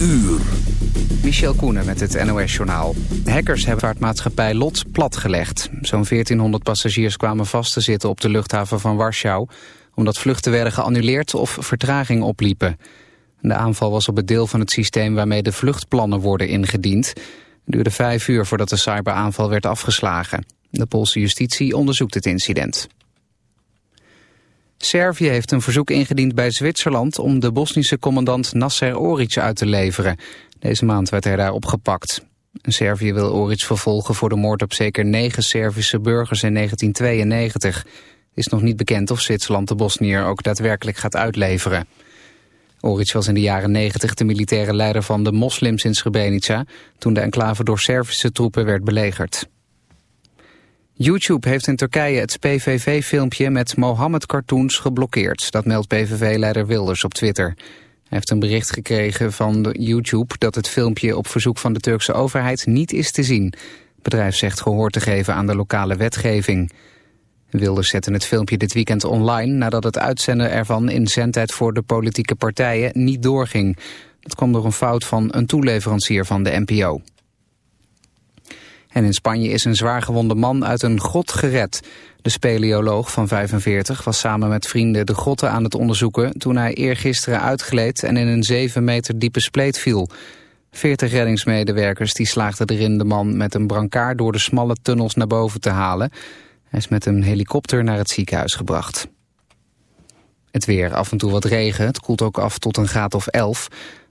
uur. Michel Koenen met het NOS-journaal. Hackers hebben vaartmaatschappij LOT platgelegd. Zo'n 1400 passagiers kwamen vast te zitten op de luchthaven van Warschau... omdat vluchten werden geannuleerd of vertraging opliepen. De aanval was op het deel van het systeem waarmee de vluchtplannen worden ingediend. Het duurde vijf uur voordat de cyberaanval werd afgeslagen. De Poolse justitie onderzoekt het incident. Servië heeft een verzoek ingediend bij Zwitserland om de Bosnische commandant Nasser Oric uit te leveren. Deze maand werd hij daar opgepakt. Servië wil Oric vervolgen voor de moord op zeker negen Servische burgers in 1992. Het is nog niet bekend of Zwitserland de Bosnier ook daadwerkelijk gaat uitleveren. Oric was in de jaren 90 de militaire leider van de moslims in Srebrenica... toen de enclave door Servische troepen werd belegerd. YouTube heeft in Turkije het PVV-filmpje met Mohammed-cartoons geblokkeerd. Dat meldt PVV-leider Wilders op Twitter. Hij heeft een bericht gekregen van YouTube dat het filmpje op verzoek van de Turkse overheid niet is te zien. Het bedrijf zegt gehoor te geven aan de lokale wetgeving. Wilders zette het filmpje dit weekend online nadat het uitzenden ervan in zendtijd voor de politieke partijen niet doorging. Dat kwam door een fout van een toeleverancier van de NPO. En in Spanje is een zwaargewonde man uit een grot gered. De speleoloog van 45 was samen met vrienden de grotten aan het onderzoeken... toen hij eergisteren uitgleed en in een 7 meter diepe spleet viel. 40 reddingsmedewerkers die slaagden erin de man met een brancard... door de smalle tunnels naar boven te halen. Hij is met een helikopter naar het ziekenhuis gebracht. Het weer, af en toe wat regen. Het koelt ook af tot een graad of 11.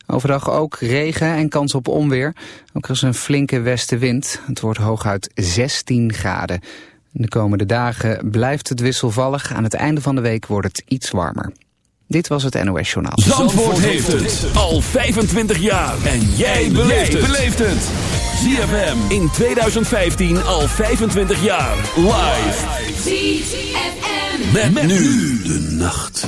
Overdag ook regen en kans op onweer. Ook er is een flinke westenwind. Het wordt hooguit 16 graden. De komende dagen blijft het wisselvallig. Aan het einde van de week wordt het iets warmer. Dit was het NOS Journaal. Zandvoort, heeft het al 25 jaar. En jij beleeft het. ZFM in 2015 al 25 jaar. Live. ZFM. met nu de nacht.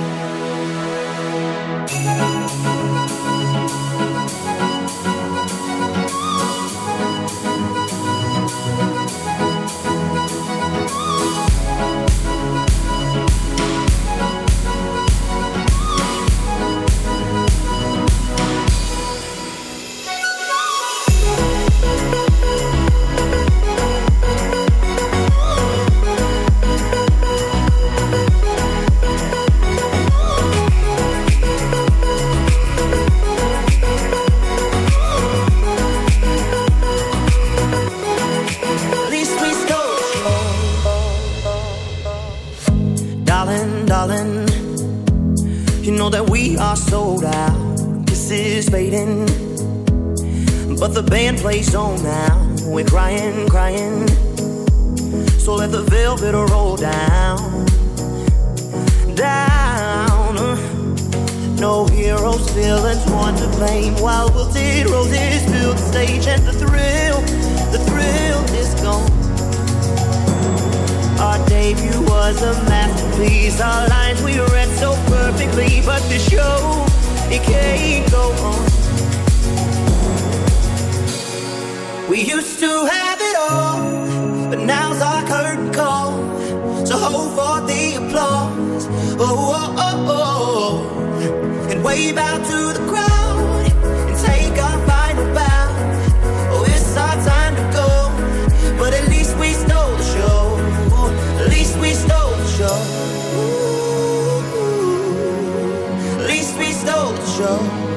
know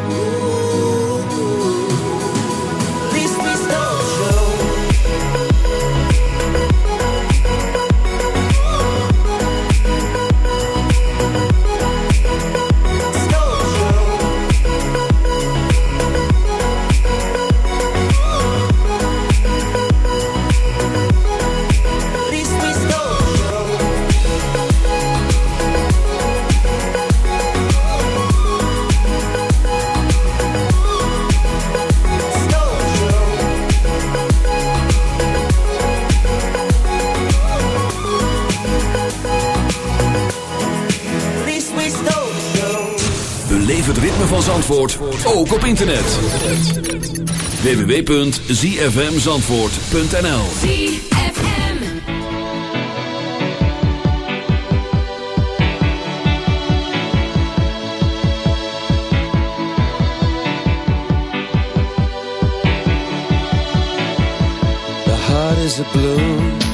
ook op internet. www.zfmzandvoort.nl ZFM. The heart is a balloon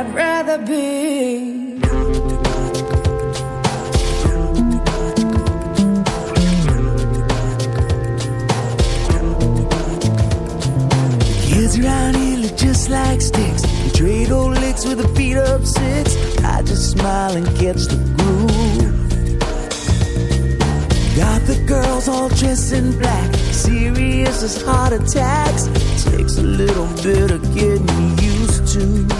I'd rather be. Kids around here look just like sticks. We trade old licks with the beat up six. I just smile and catch the groove. Got the girls all dressed in black. Serious as heart attacks. Takes a little bit of getting used to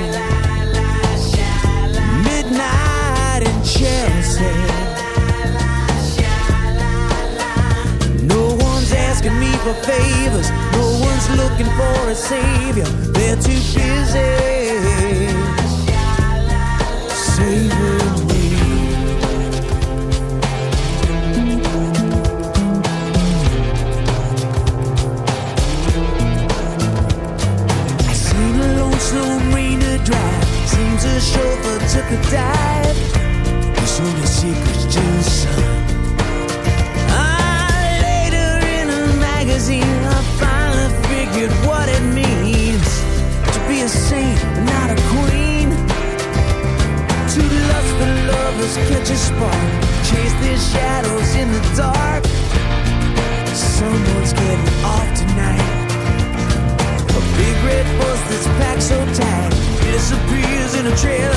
for favors. No one's looking for a savior. They're too busy saving me. I seen a lonesome rain to drive. Seems a chauffeur took a dive. He sold his secrets to some. just catch a spark. Chase the shadows in the dark. Someone's getting off tonight. A big red bus that's packed so tight disappears in a trail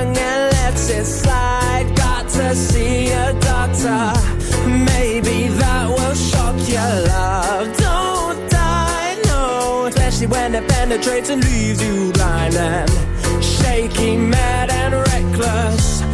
young and lets it slide. Got to see a doctor. Maybe that will shock your love. Don't die, no. Especially when it penetrates and leaves you blind and shaky, mad and reckless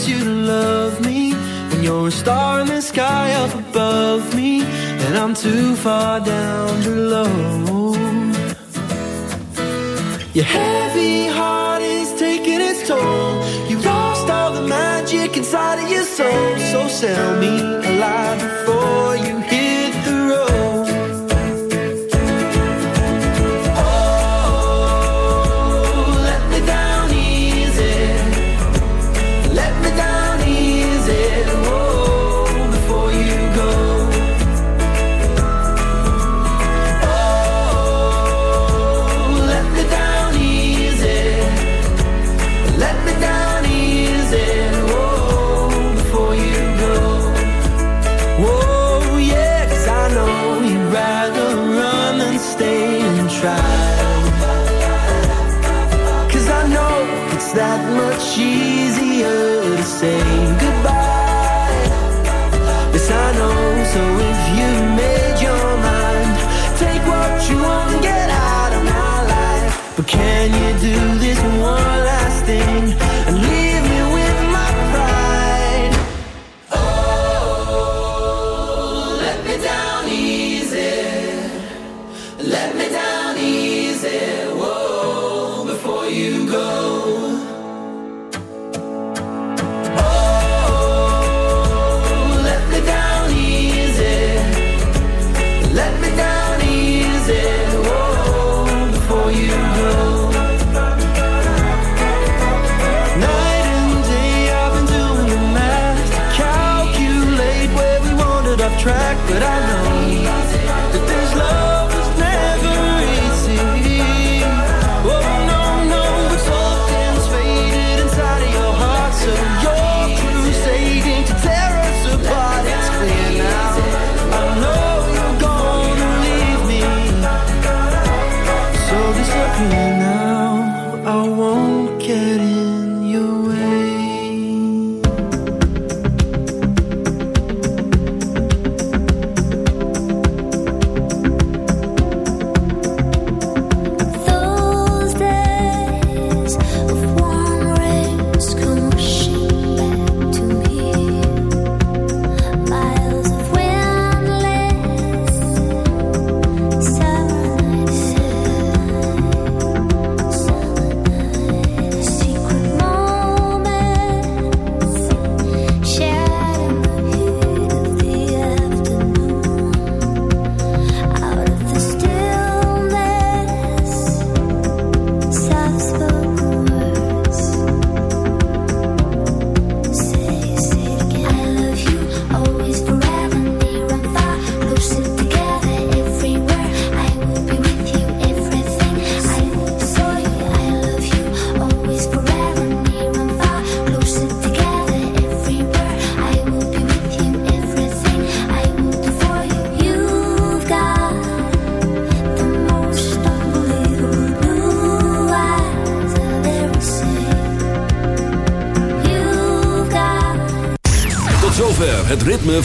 convince you to love me. When you're a star in the sky up above me And I'm too far down below. Your heavy heart is taking its toll. You lost all the magic inside of your soul. So sell me a lie before you